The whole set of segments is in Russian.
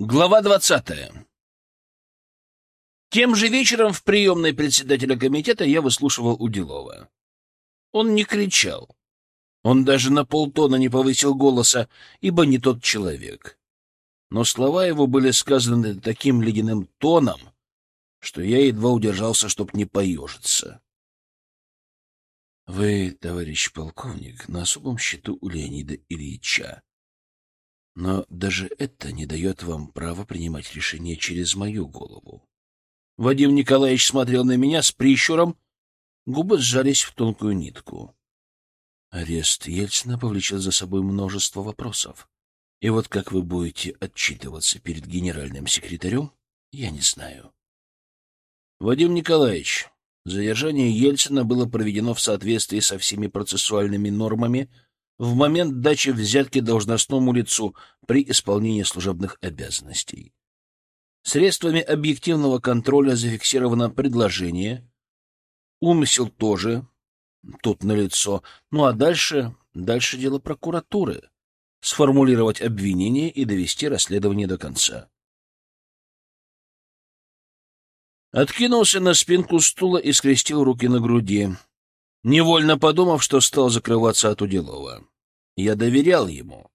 Глава двадцатая. Тем же вечером в приемной председателя комитета я выслушивал Уделова. Он не кричал. Он даже на полтона не повысил голоса, ибо не тот человек. Но слова его были сказаны таким ледяным тоном, что я едва удержался, чтоб не поежиться. — Вы, товарищ полковник, на особом счету у Леонида Ильича. Но даже это не дает вам права принимать решения через мою голову. Вадим Николаевич смотрел на меня с прищуром, губы сжались в тонкую нитку. Арест Ельцина повлечет за собой множество вопросов. И вот как вы будете отчитываться перед генеральным секретарем, я не знаю. Вадим Николаевич, задержание Ельцина было проведено в соответствии со всеми процессуальными нормами в момент дачи взятки должностному лицу при исполнении служебных обязанностей. Средствами объективного контроля зафиксировано предложение, умысел тоже, тут налицо, ну а дальше, дальше дело прокуратуры — сформулировать обвинение и довести расследование до конца. Откинулся на спинку стула и скрестил руки на груди невольно подумав, что стал закрываться от Уделова. Я доверял ему,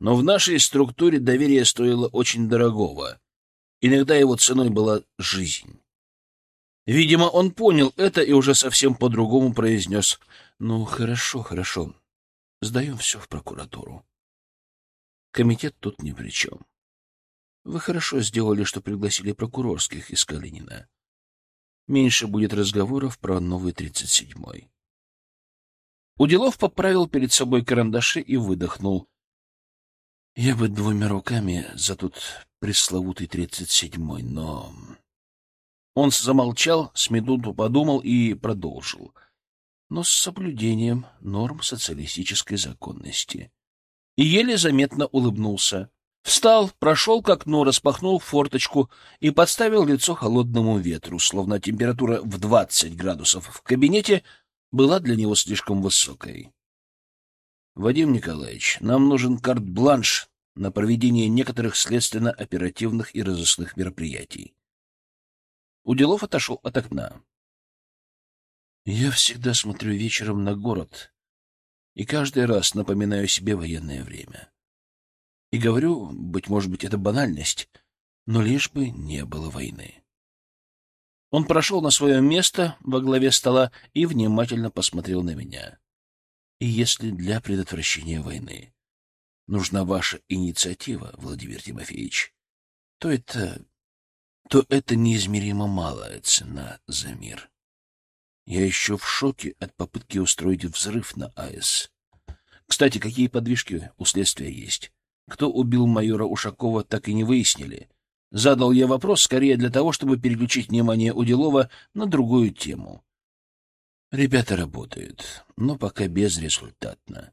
но в нашей структуре доверие стоило очень дорогого. Иногда его ценой была жизнь. Видимо, он понял это и уже совсем по-другому произнес. «Ну, хорошо, хорошо. Сдаем все в прокуратуру. Комитет тут ни при чем. Вы хорошо сделали, что пригласили прокурорских из Калинина. Меньше будет разговоров про новый тридцать седьмой. Уделов поправил перед собой карандаши и выдохнул. Я бы двумя руками за тут пресловутый тридцать седьмой, но... Он замолчал, с минуту подумал и продолжил. Но с соблюдением норм социалистической законности. И еле заметно улыбнулся. Встал, прошел к окну, распахнул форточку и подставил лицо холодному ветру, словно температура в двадцать градусов в кабинете была для него слишком высокой. Вадим Николаевич, нам нужен карт-бланш на проведение некоторых следственно-оперативных и розыскных мероприятий. Уделов отошел от окна. Я всегда смотрю вечером на город и каждый раз напоминаю себе военное время. И говорю, быть может быть, это банальность, но лишь бы не было войны. Он прошел на свое место во главе стола и внимательно посмотрел на меня. И если для предотвращения войны нужна ваша инициатива, Владимир Тимофеевич, то это... то это неизмеримо малая цена за мир. Я еще в шоке от попытки устроить взрыв на АЭС. Кстати, какие подвижки у следствия есть? Кто убил майора Ушакова, так и не выяснили. Задал я вопрос скорее для того, чтобы переключить внимание Уделова на другую тему. Ребята работают, но пока безрезультатно.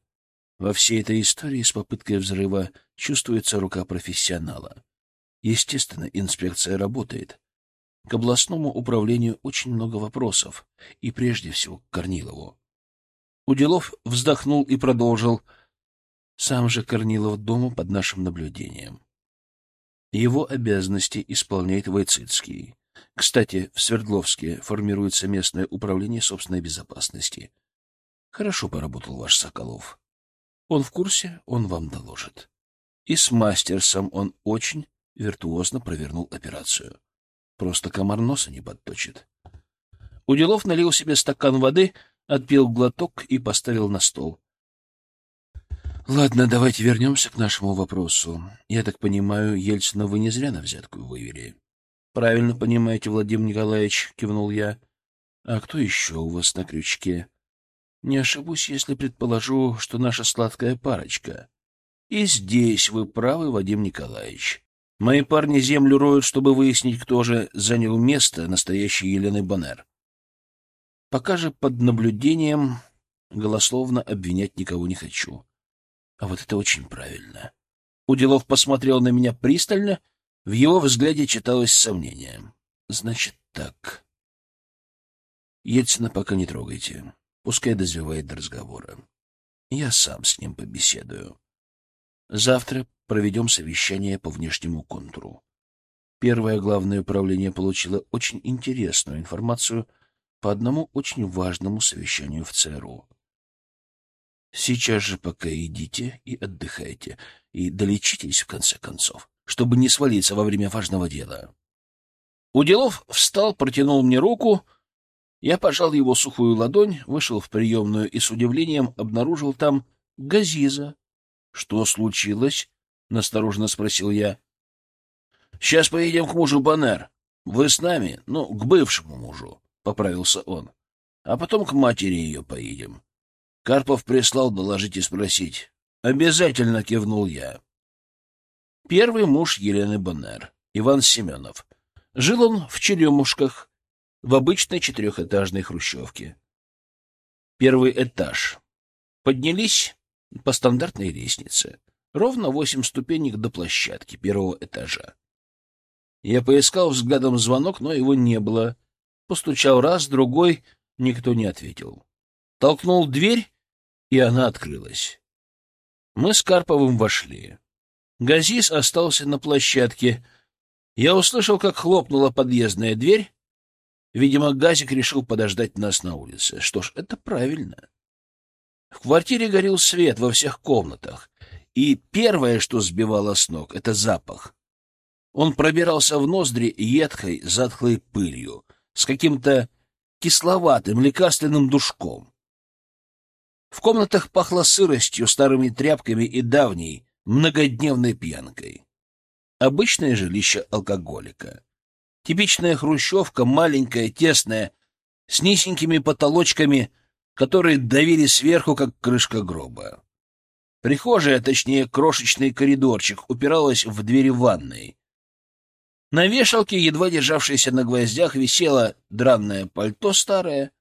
Во всей этой истории с попыткой взрыва чувствуется рука профессионала. Естественно, инспекция работает. К областному управлению очень много вопросов, и прежде всего к Корнилову. Уделов вздохнул и продолжил. Сам же Корнилов дома под нашим наблюдением. Его обязанности исполняет Войцицкий. Кстати, в Свердловске формируется местное управление собственной безопасности. Хорошо поработал ваш Соколов. Он в курсе, он вам доложит. И с Мастерсом он очень виртуозно провернул операцию. Просто комар носа не подточит. Уделов налил себе стакан воды, отпил глоток и поставил на стол. Ладно, давайте вернемся к нашему вопросу. Я так понимаю, Ельцина вы не зря на взятку вывели. Правильно понимаете, Владимир Николаевич, кивнул я. А кто еще у вас на крючке? Не ошибусь, если предположу, что наша сладкая парочка. И здесь вы правы, Вадим Николаевич. Мои парни землю роют, чтобы выяснить, кто же занял место настоящей Елены Боннер. Пока же под наблюдением голословно обвинять никого не хочу. А вот это очень правильно. Уделов посмотрел на меня пристально, в его взгляде читалось сомнение. Значит так. Ельцина пока не трогайте. Пускай дозревает до разговора. Я сам с ним побеседую. Завтра проведем совещание по внешнему контуру. Первое главное управление получило очень интересную информацию по одному очень важному совещанию в ЦРУ. Сейчас же пока идите и отдыхайте, и долечитесь в конце концов, чтобы не свалиться во время важного дела. Уделов встал, протянул мне руку. Я пожал его сухую ладонь, вышел в приемную и с удивлением обнаружил там Газиза. — Что случилось? — настороженно спросил я. — Сейчас поедем к мужу Банер. Вы с нами? Ну, к бывшему мужу, — поправился он. — А потом к матери ее поедем. Карпов прислал доложить и спросить. — Обязательно кивнул я. Первый муж Елены Банер, Иван Семенов. Жил он в Черемушках, в обычной четырехэтажной хрущевке. Первый этаж. Поднялись по стандартной лестнице. Ровно восемь ступенек до площадки первого этажа. Я поискал взглядом звонок, но его не было. Постучал раз, другой, никто не ответил. Толкнул дверь, и она открылась. Мы с Карповым вошли. Газис остался на площадке, я услышал, как хлопнула подъездная дверь. Видимо, Газик решил подождать нас на улице. Что ж, это правильно. В квартире горел свет во всех комнатах, и первое, что сбивало с ног, — это запах. Он пробирался в ноздри едкой, затхлой пылью, с каким-то кисловатым, лекарственным душком. В комнатах пахло сыростью, старыми тряпками и давней, многодневной пьянкой. Обычное жилище алкоголика. Типичная хрущевка, маленькая, тесная, с низенькими потолочками, которые давили сверху, как крышка гроба. Прихожая, точнее, крошечный коридорчик, упиралась в двери ванной. На вешалке, едва державшейся на гвоздях, висело дранное пальто старое,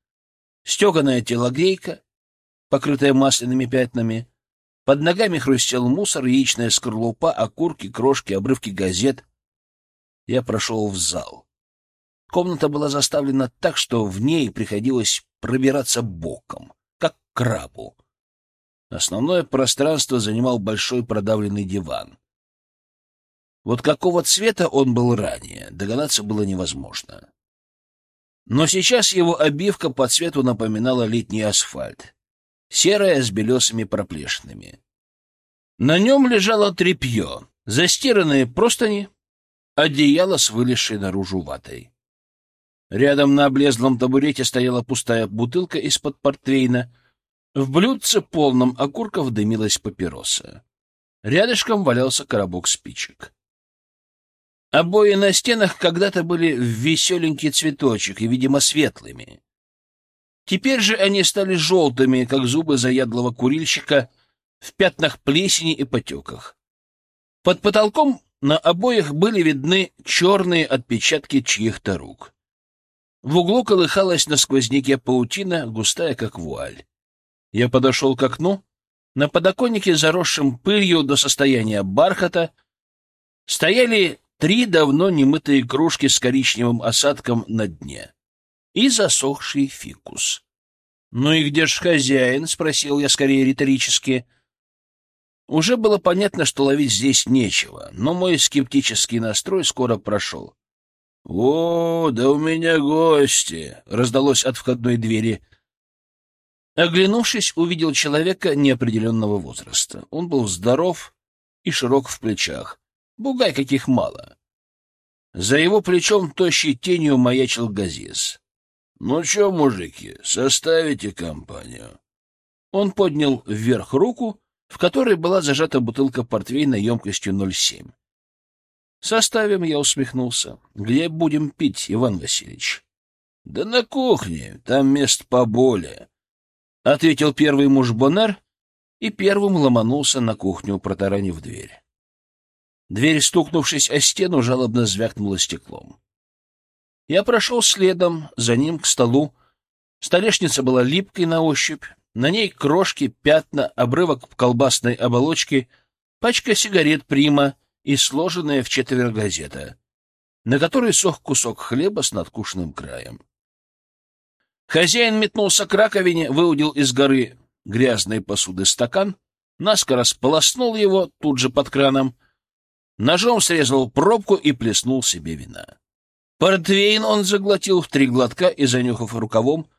стеганая телогрейка, покрытая масляными пятнами, под ногами хрустел мусор, яичная скорлупа, окурки, крошки, обрывки газет. Я прошел в зал. Комната была заставлена так, что в ней приходилось пробираться боком, как крабу. Основное пространство занимал большой продавленный диван. Вот какого цвета он был ранее, догадаться было невозможно. Но сейчас его обивка по цвету напоминала летний асфальт серое с белесыми проплешинами. На нем лежало тряпье, застиранные простыни, одеяло с вылезшей наружу ватой. Рядом на облезлом табурете стояла пустая бутылка из-под портвейна. В блюдце, полном окурков, дымилась папироса. Рядышком валялся коробок спичек. Обои на стенах когда-то были в веселенький цветочек и, видимо, светлыми. Теперь же они стали желтыми, как зубы заядлого курильщика, в пятнах плесени и потеках. Под потолком на обоих были видны черные отпечатки чьих-то рук. В углу колыхалась на сквозняке паутина, густая, как вуаль. Я подошел к окну. На подоконнике, заросшем пылью до состояния бархата, стояли три давно немытые кружки с коричневым осадком на дне и засохший фикус. «Ну и где ж хозяин?» — спросил я скорее риторически. Уже было понятно, что ловить здесь нечего, но мой скептический настрой скоро прошел. «О, да у меня гости!» — раздалось от входной двери. Оглянувшись, увидел человека неопределенного возраста. Он был здоров и широк в плечах. Бугай каких мало. За его плечом тощей тенью маячил Газиз. «Ну что, мужики, составите компанию?» Он поднял вверх руку, в которой была зажата бутылка портвейна емкостью 0,7. «Составим», — я усмехнулся. «Где будем пить, Иван Васильевич?» «Да на кухне, там мест поболее», — ответил первый муж Бонар и первым ломанулся на кухню, протаранив дверь. Дверь, стукнувшись о стену, жалобно звякнула стеклом. Я прошел следом, за ним к столу. Столешница была липкой на ощупь, на ней крошки, пятна, обрывок колбасной оболочки, пачка сигарет «Прима» и сложенная в четверо газета, на которой сох кусок хлеба с надкушенным краем. Хозяин метнулся к раковине, выудил из горы грязной посуды стакан, наскоро сполоснул его тут же под краном, ножом срезал пробку и плеснул себе вина. Портвейн он заглотил в три глотка и, занюхав рукавом,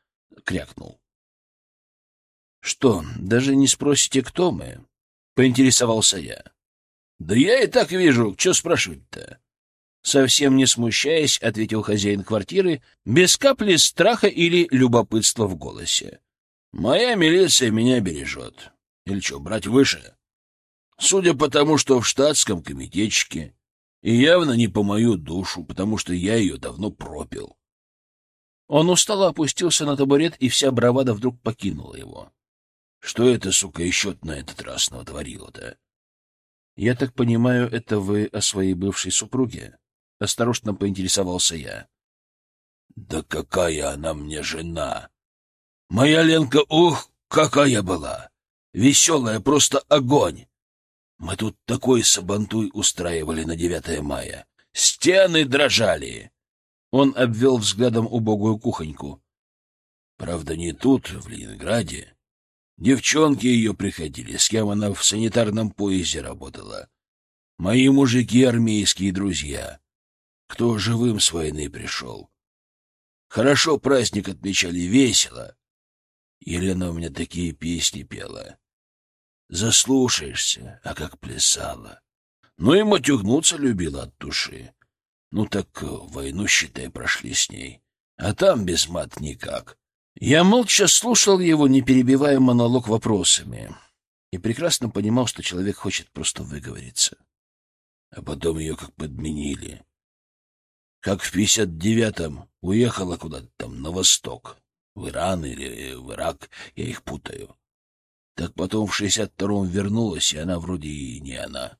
крякнул. — Что, даже не спросите, кто мы? — поинтересовался я. — Да я и так вижу, что спрашивать-то? Совсем не смущаясь, ответил хозяин квартиры, без капли страха или любопытства в голосе. «Моя милиция меня бережет. Или что, брать выше? Судя по тому, что в штатском комитетчике, и явно не по мою душу, потому что я ее давно пропил». Он устало опустился на табурет, и вся бравада вдруг покинула его. «Что это, сука, еще на этот раз натворила-то?» «Я так понимаю, это вы о своей бывшей супруге?» — осторожно поинтересовался я. — Да какая она мне жена! Моя Ленка, ух, какая была! Веселая, просто огонь! Мы тут такой сабантуй устраивали на 9 мая. Стены дрожали! Он обвел взглядом убогую кухоньку. Правда, не тут, в Ленинграде. Девчонки ее приходили, с кем она в санитарном поезде работала. Мои мужики — армейские друзья кто живым с войны пришел. Хорошо праздник отмечали, весело. Елена у меня такие песни пела. Заслушаешься, а как плясала. Ну и матюгнуться любила от души. Ну так э, войну, считай, прошли с ней. А там без мат никак. Я молча слушал его, не перебивая монолог вопросами, и прекрасно понимал, что человек хочет просто выговориться. А потом ее как подменили как в 59-м уехала куда-то там на восток, в Иран или в Ирак, я их путаю. Так потом в 62-м вернулась, и она вроде и не она.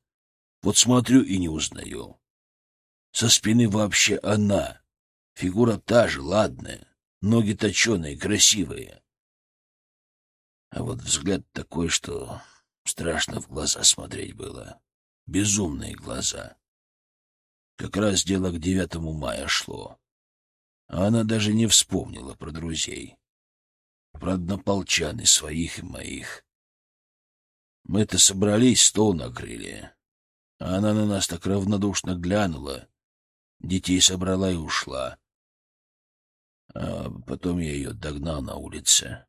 Вот смотрю и не узнаю. Со спины вообще она. Фигура та же, ладная, ноги точеные, красивые. А вот взгляд такой, что страшно в глаза смотреть было. Безумные глаза. Как раз дело к девятому мая шло. А она даже не вспомнила про друзей. Про однополчан и своих, и моих. Мы-то собрались, стол накрыли. А она на нас так равнодушно глянула. Детей собрала и ушла. А потом я ее догнал на улице.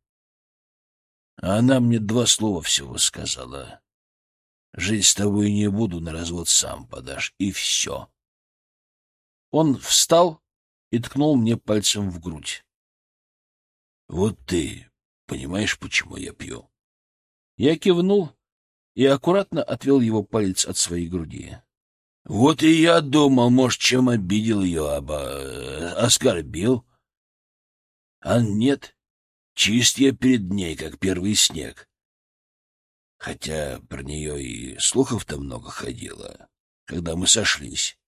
А она мне два слова всего сказала. Жить с тобой не буду, на развод сам подашь. И все. Он встал и ткнул мне пальцем в грудь. — Вот ты понимаешь, почему я пью? Я кивнул и аккуратно отвел его палец от своей груди. — Вот и я думал, может, чем обидел ее, оба... Э, оскорбил. А нет, чист я перед ней, как первый снег. Хотя про нее и слухов-то много ходило, когда мы сошлись.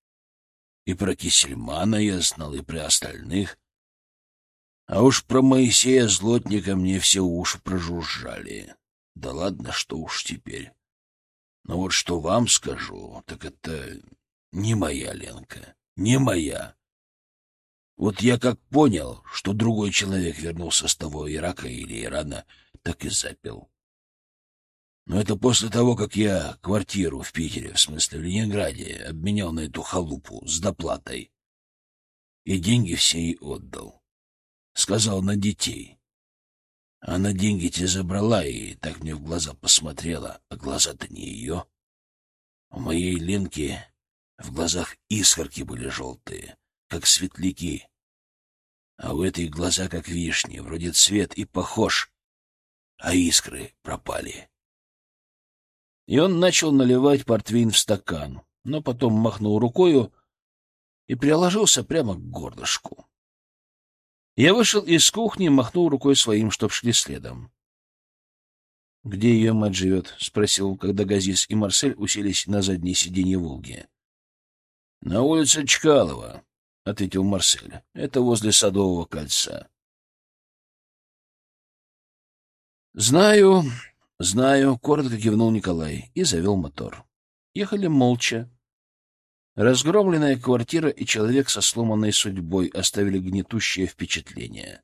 И про Кисельмана я знал, и про остальных. А уж про Моисея Злотника мне все уши прожужжали. Да ладно, что уж теперь. Но вот что вам скажу, так это не моя Ленка, не моя. Вот я как понял, что другой человек вернулся с того Ирака или Ирана, так и запил. Но это после того, как я квартиру в Питере, в смысле в Ленинграде, обменял на эту халупу с доплатой. И деньги все ей отдал. Сказал на детей. Она деньги те забрала и так мне в глаза посмотрела, а глаза-то не ее. У моей Ленки в глазах искорки были желтые, как светляки. А у этой глаза как вишни, вроде цвет и похож, а искры пропали. И он начал наливать портвейн в стакан, но потом махнул рукою и приложился прямо к горлышку. Я вышел из кухни, махнул рукой своим, чтоб шли следом. — Где ее мать живет? — спросил, когда Газис и Марсель уселись на заднее сиденье «Волги». — На улице Чкалова, — ответил Марсель. — Это возле Садового кольца. — Знаю, — Знаю, — коротко кивнул Николай и завел мотор. Ехали молча. Разгромленная квартира и человек со сломанной судьбой оставили гнетущее впечатление.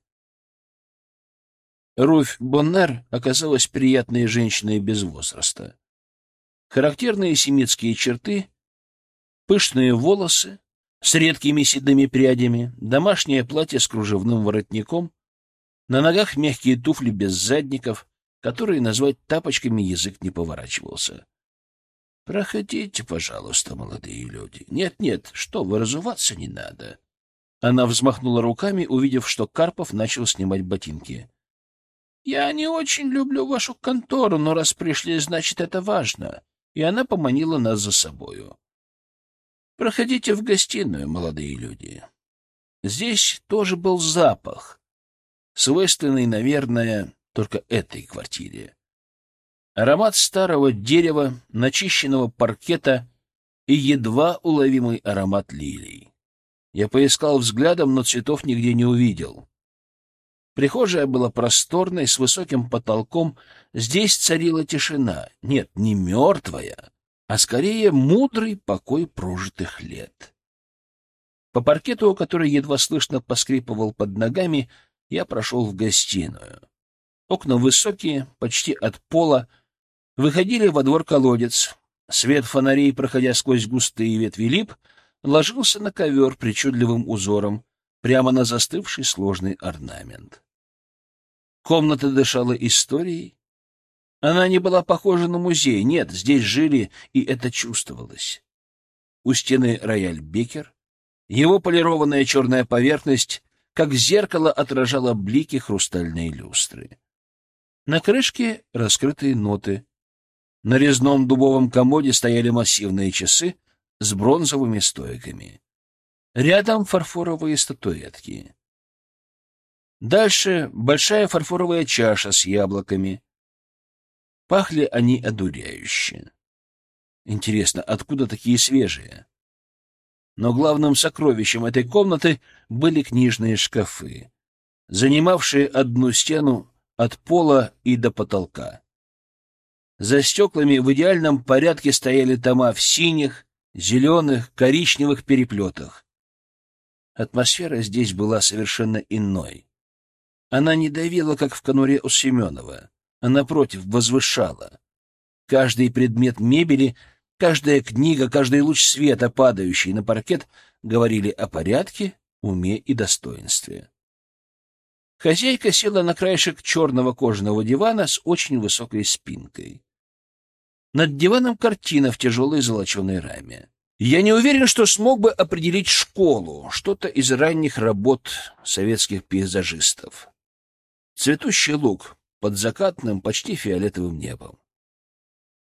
Руфь Боннер оказалась приятной женщиной без возраста. Характерные семитские черты, пышные волосы с редкими седыми прядями, домашнее платье с кружевным воротником, на ногах мягкие туфли без задников, которые назвать тапочками язык не поворачивался. — Проходите, пожалуйста, молодые люди. Нет-нет, что вы, разуваться не надо. Она взмахнула руками, увидев, что Карпов начал снимать ботинки. — Я не очень люблю вашу контору, но раз пришли, значит, это важно и она поманила нас за собою. «Проходите в гостиную, молодые люди. Здесь тоже был запах, свойственный, наверное, только этой квартире. Аромат старого дерева, начищенного паркета и едва уловимый аромат лилий. Я поискал взглядом, но цветов нигде не увидел. Прихожая была просторной, с высоким потолком. Здесь царила тишина. Нет, не мертвая, а скорее мудрый покой прожитых лет. По паркету, который едва слышно поскрипывал под ногами, я прошел в гостиную. Окна высокие, почти от пола, выходили во двор колодец. Свет фонарей, проходя сквозь густые ветви лип, ложился на ковер причудливым узором, прямо на застывший сложный орнамент. Комната дышала историей. Она не была похожа на музей. Нет, здесь жили, и это чувствовалось. У стены рояль Бекер. Его полированная черная поверхность, как зеркало, отражала блики хрустальной люстры. На крышке раскрытые ноты. На резном дубовом комоде стояли массивные часы с бронзовыми стойками. Рядом фарфоровые статуэтки. Дальше большая фарфоровая чаша с яблоками. Пахли они одуряюще. Интересно, откуда такие свежие? Но главным сокровищем этой комнаты были книжные шкафы, занимавшие одну стену от пола и до потолка. За стеклами в идеальном порядке стояли тома в синих, зеленых, коричневых переплетах. Атмосфера здесь была совершенно иной. Она не давила, как в конуре у Семенова, а, напротив, возвышала. Каждый предмет мебели, каждая книга, каждый луч света, падающий на паркет, говорили о порядке, уме и достоинстве. Хозяйка села на краешек черного кожаного дивана с очень высокой спинкой. Над диваном картина в тяжелой золоченой раме. Я не уверен, что смог бы определить школу, что-то из ранних работ советских пейзажистов. Цветущий луг под закатным, почти фиолетовым небом.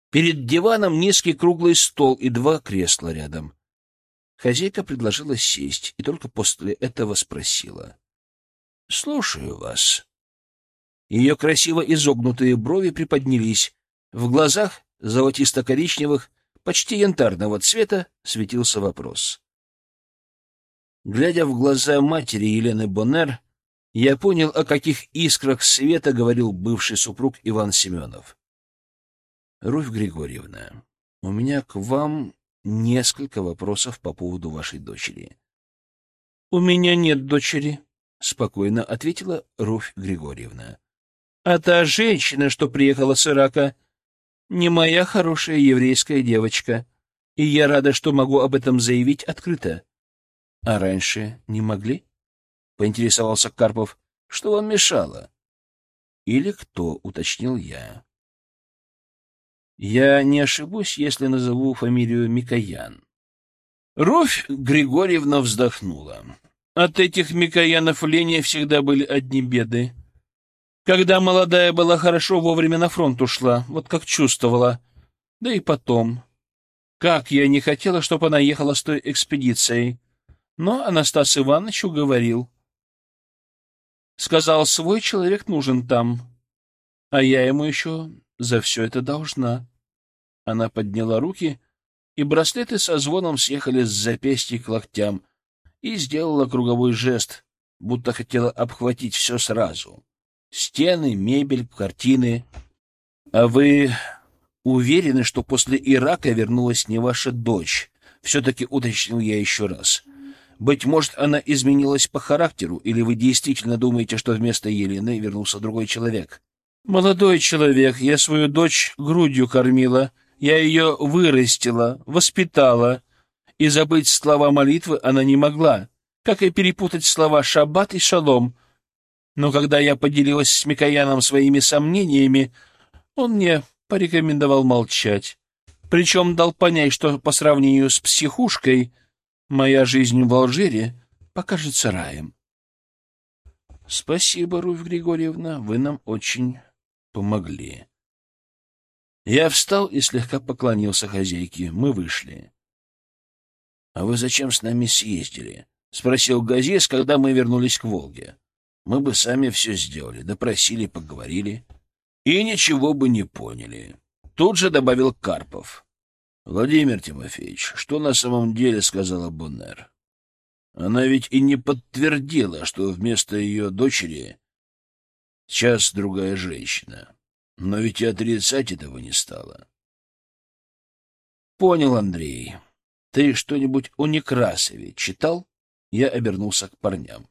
Перед диваном низкий круглый стол и два кресла рядом. Хозяйка предложила сесть и только после этого спросила. — Слушаю вас. Ее красиво изогнутые брови приподнялись. В глазах, золотисто-коричневых, почти янтарного цвета, светился вопрос. Глядя в глаза матери Елены Боннер, я понял, о каких искрах света говорил бывший супруг Иван Семенов. Руфь Григорьевна, у меня к вам несколько вопросов по поводу вашей дочери. — У меня нет дочери, — спокойно ответила Руфь Григорьевна. — А та женщина, что приехала с Ирака, не моя хорошая еврейская девочка, и я рада, что могу об этом заявить открыто. — А раньше не могли? — поинтересовался Карпов. Что вам мешало? Или кто, уточнил я. Я не ошибусь, если назову фамилию Микоян. Руфь Григорьевна вздохнула. От этих Микоянов Лене всегда были одни беды. Когда молодая была хорошо вовремя на фронт ушла, вот как чувствовала. Да и потом. Как я не хотела, чтобы она ехала с той экспедицией. Но Анастас Иванович уговорил. Сказал, свой человек нужен там, а я ему еще за все это должна. Она подняла руки, и браслеты со звоном съехали с запястья к локтям и сделала круговой жест, будто хотела обхватить все сразу. Стены, мебель, картины. А вы уверены, что после Ирака вернулась не ваша дочь? Все-таки уточнил я еще раз. Быть может, она изменилась по характеру, или вы действительно думаете, что вместо Елены вернулся другой человек? Молодой человек, я свою дочь грудью кормила, я ее вырастила, воспитала, и забыть слова молитвы она не могла, как и перепутать слова «шаббат» и «шалом». Но когда я поделилась с Микояном своими сомнениями, он мне порекомендовал молчать. Причем дал понять, что по сравнению с психушкой моя жизнь в Алжире покажется раем. — Спасибо, Руфь Григорьевна, вы нам очень помогли. Я встал и слегка поклонился хозяйке. Мы вышли. — А вы зачем с нами съездили? — спросил Газис, когда мы вернулись к Волге. — Мы бы сами все сделали, допросили, поговорили. И ничего бы не поняли. Тут же добавил Карпов. — Владимир Тимофеевич, что на самом деле сказала Боннер? Она ведь и не подтвердила, что вместо ее дочери сейчас другая женщина. Но ведь и отрицать этого не стала. — Понял, Андрей. Ты что-нибудь о Некрасове читал? Я обернулся к парням. —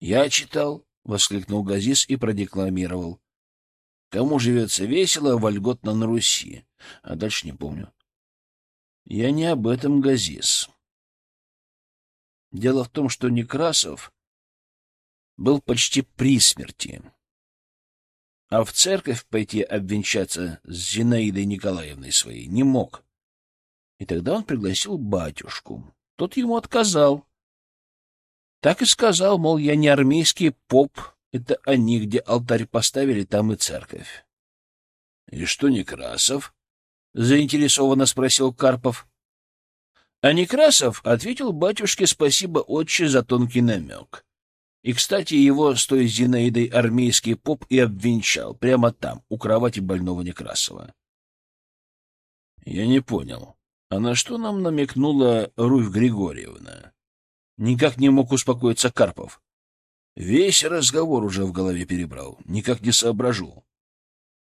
Я читал, — воскликнул Газис и продекламировал. — Кому живется весело, вольготно на Руси. А дальше не помню. — Я не об этом, Газис. Дело в том, что Некрасов был почти при смерти. А в церковь пойти обвенчаться с Зинаидой Николаевной своей не мог. И тогда он пригласил батюшку. Тот ему отказал. Так и сказал, мол, я не армейский поп, это они, где алтарь поставили, там и церковь. — И что Некрасов? — заинтересованно спросил Карпов. А Некрасов ответил батюшке спасибо отче за тонкий намек. И, кстати, его с той Зинаидой армейский поп и обвенчал, прямо там, у кровати больного Некрасова. — Я не понял. А на что нам намекнула Руфь Григорьевна? Никак не мог успокоиться Карпов. Весь разговор уже в голове перебрал, никак не соображу.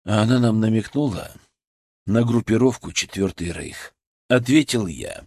А она нам намекнула на группировку «Четвертый Рейх». Ответил я.